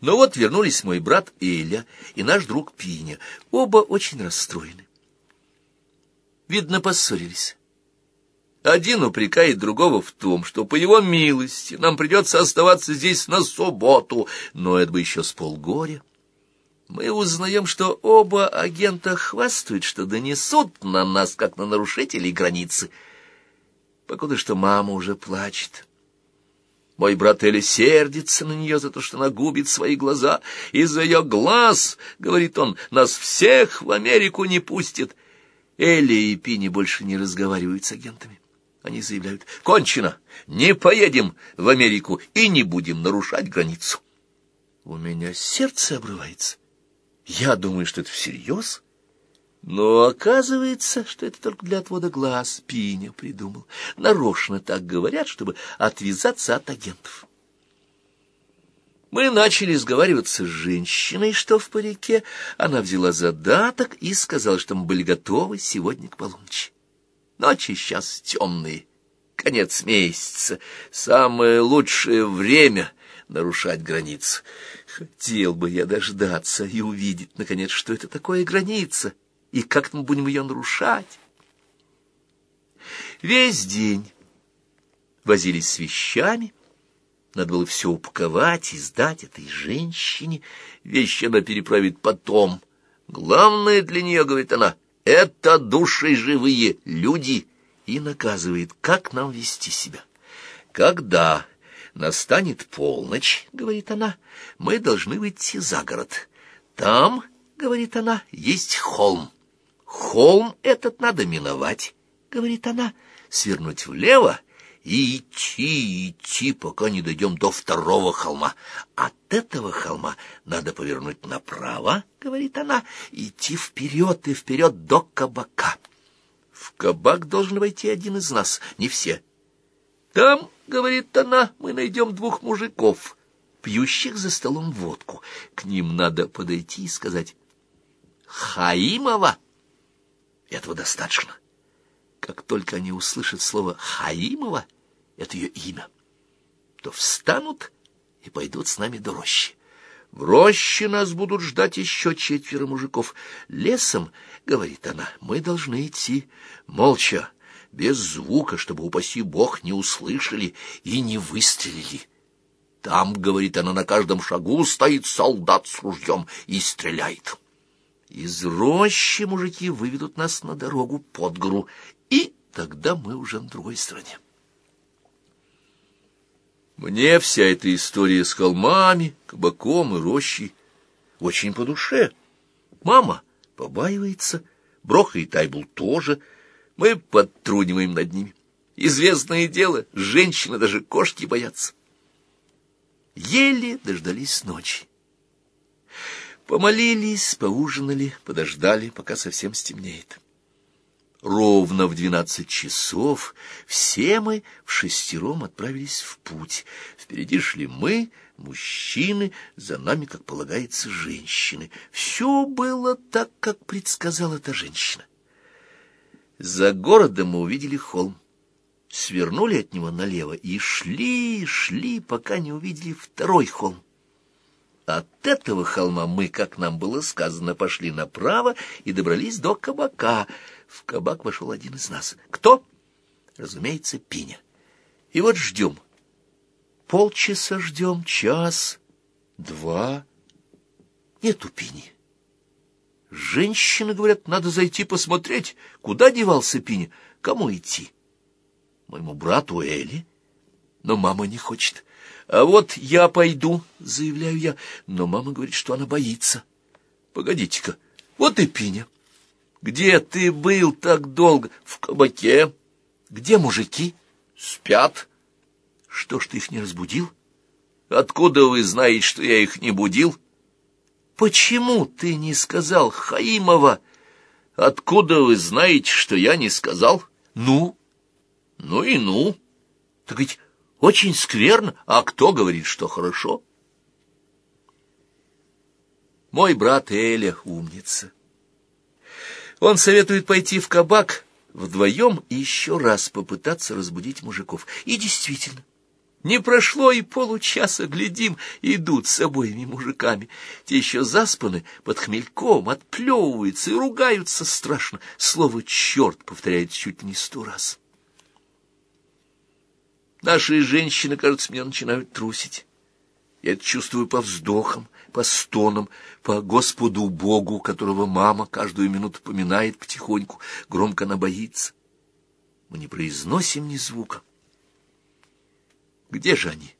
Но вот вернулись мой брат Эля и наш друг Пиня. Оба очень расстроены. Видно, поссорились. Один упрекает другого в том, что по его милости нам придется оставаться здесь на субботу, но это бы еще с полгоря. Мы узнаем, что оба агента хвастают, что донесут на нас, как на нарушителей границы. Покуда что мама уже плачет. Мой брат Эля сердится на нее за то, что она губит свои глаза. Из-за ее глаз, — говорит он, — нас всех в Америку не пустит. Элли и Пини больше не разговаривают с агентами. Они заявляют, кончено, не поедем в Америку и не будем нарушать границу. У меня сердце обрывается. Я думаю, что это всерьез. Но оказывается, что это только для отвода глаз Пиня придумал. Нарочно так говорят, чтобы отвязаться от агентов. Мы начали сговариваться с женщиной, что в парике. Она взяла задаток и сказала, что мы были готовы сегодня к полуночи. Ночи сейчас темные, конец месяца, самое лучшее время нарушать границу. Хотел бы я дождаться и увидеть, наконец, что это такое граница, и как мы будем ее нарушать. Весь день возились с вещами, надо было все упаковать и сдать этой женщине. Вещи она переправит потом. Главное для нее, говорит она, это души живые люди, и наказывает, как нам вести себя. Когда настанет полночь, говорит она, мы должны выйти за город. Там, говорит она, есть холм. Холм этот надо миновать, говорит она, свернуть влево и идти, идти, пока не дойдем до второго холма. От этого холма надо повернуть направо, — говорит она, — идти вперед и вперед до кабака. В кабак должен войти один из нас, не все. Там, — говорит она, — мы найдем двух мужиков, пьющих за столом водку. К ним надо подойти и сказать «Хаимова». Этого достаточно. Как только они услышат слово «Хаимова», — это ее имя, то встанут и пойдут с нами до рощи. В роще нас будут ждать еще четверо мужиков. Лесом, — говорит она, — мы должны идти молча, без звука, чтобы, упаси бог, не услышали и не выстрелили. Там, — говорит она, — на каждом шагу стоит солдат с ружьем и стреляет. Из рощи мужики выведут нас на дорогу под гору, и тогда мы уже на другой стороне. Мне вся эта история с холмами, кабаком и рощей очень по душе. Мама побаивается, Броха и Тайбул тоже. Мы подтруниваем над ними. Известное дело, женщины даже кошки боятся. Еле дождались ночи. Помолились, поужинали, подождали, пока совсем стемнеет. Ровно в двенадцать часов все мы в шестером отправились в путь. Впереди шли мы, мужчины, за нами, как полагается, женщины. Все было так, как предсказала эта женщина. За городом мы увидели холм. Свернули от него налево и шли, шли, пока не увидели второй холм. От этого холма мы, как нам было сказано, пошли направо и добрались до кабака — в кабак вошел один из нас. Кто? Разумеется, Пиня. И вот ждем. Полчаса ждем, час, два. Нету Пини. Женщины говорят, надо зайти посмотреть, куда девался Пиня, кому идти. Моему брату Эли. Но мама не хочет. А вот я пойду, заявляю я, но мама говорит, что она боится. Погодите-ка, вот и Пиня. Где ты был так долго? В кабаке. Где мужики? Спят. Что ж ты их не разбудил? Откуда вы знаете, что я их не будил? Почему ты не сказал Хаимова? Откуда вы знаете, что я не сказал? Ну? Ну и ну. Так ведь очень скверно. А кто говорит, что хорошо? Мой брат Эля умница. Он советует пойти в кабак вдвоем и еще раз попытаться разбудить мужиков. И действительно, Не прошло и получаса, глядим, идут с обоими мужиками. Те еще заспаны, под хмельком, отплевываются и ругаются страшно. Слово «черт» повторяет чуть не сто раз. Наши женщины, кажется, меня начинают трусить. Я это чувствую по вздохам, по стонам, по Господу Богу, которого мама каждую минуту поминает потихоньку, громко она боится. Мы не произносим ни звука. Где же они?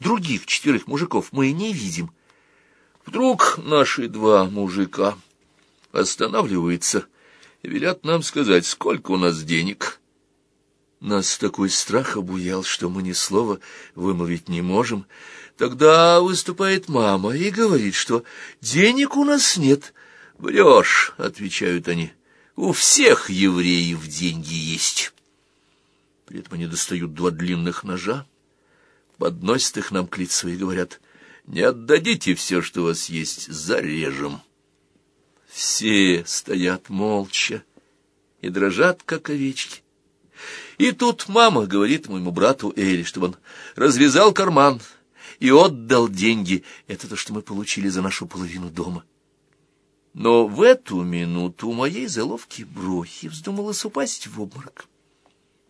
Других четверых мужиков мы не видим. Вдруг наши два мужика останавливаются и велят нам сказать, сколько у нас денег. Нас такой страх обуял, что мы ни слова вымолвить не можем. Тогда выступает мама и говорит, что денег у нас нет. «Врешь», — отвечают они, — «у всех евреев деньги есть». При этом они достают два длинных ножа, подносят их нам к лицу и говорят, «Не отдадите все, что у вас есть, зарежем». Все стоят молча и дрожат, как овечки. И тут мама говорит моему брату Эли, чтобы он развязал карман и отдал деньги. Это то, что мы получили за нашу половину дома. Но в эту минуту у моей заловки брохи вздумалось упасть в обморок.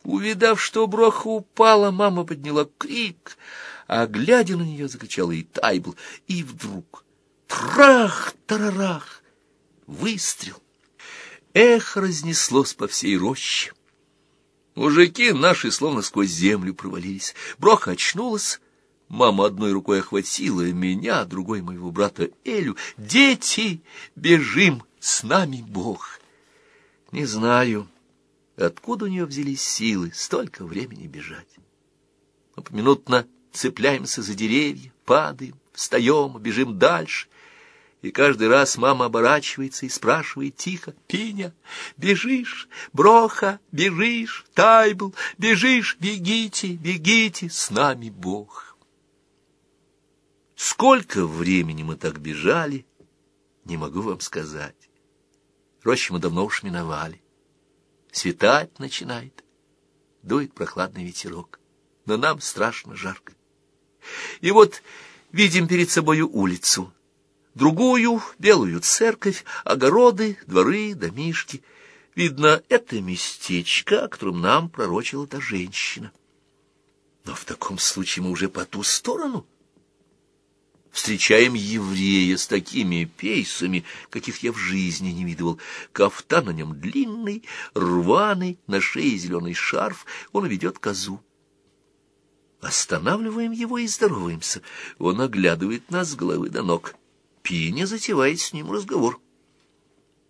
Увидав, что броха упала, мама подняла крик, а, глядя на нее, закричала и Тайбл, и вдруг трах-тарарах, выстрел. Эхо разнеслось по всей роще. Мужики наши словно сквозь землю провалились. Броха очнулась, Мама одной рукой охватила меня, другой моего брата Элю. «Дети, бежим, с нами Бог!» Не знаю, Откуда у нее взялись силы столько времени бежать? Мы поминутно цепляемся за деревья, падаем, встаем, бежим дальше. И каждый раз мама оборачивается и спрашивает тихо, «Пиня, бежишь? Броха, бежишь? Тайбл, бежишь? Бегите, бегите, с нами Бог!» Сколько времени мы так бежали, не могу вам сказать. Рощи мы давно уж миновали. Светать начинает, дует прохладный ветерок, но нам страшно жарко. И вот видим перед собою улицу, другую белую церковь, огороды, дворы, домишки. Видно, это местечко, о котором нам пророчила та женщина. Но в таком случае мы уже по ту сторону — встречаем еврея с такими пейсами, каких я в жизни не видывал. Кафтан на нем длинный, рваный, на шее зеленый шарф, он ведет козу. Останавливаем его и здороваемся. Он оглядывает нас с головы до ног. Пиня затевает с ним разговор.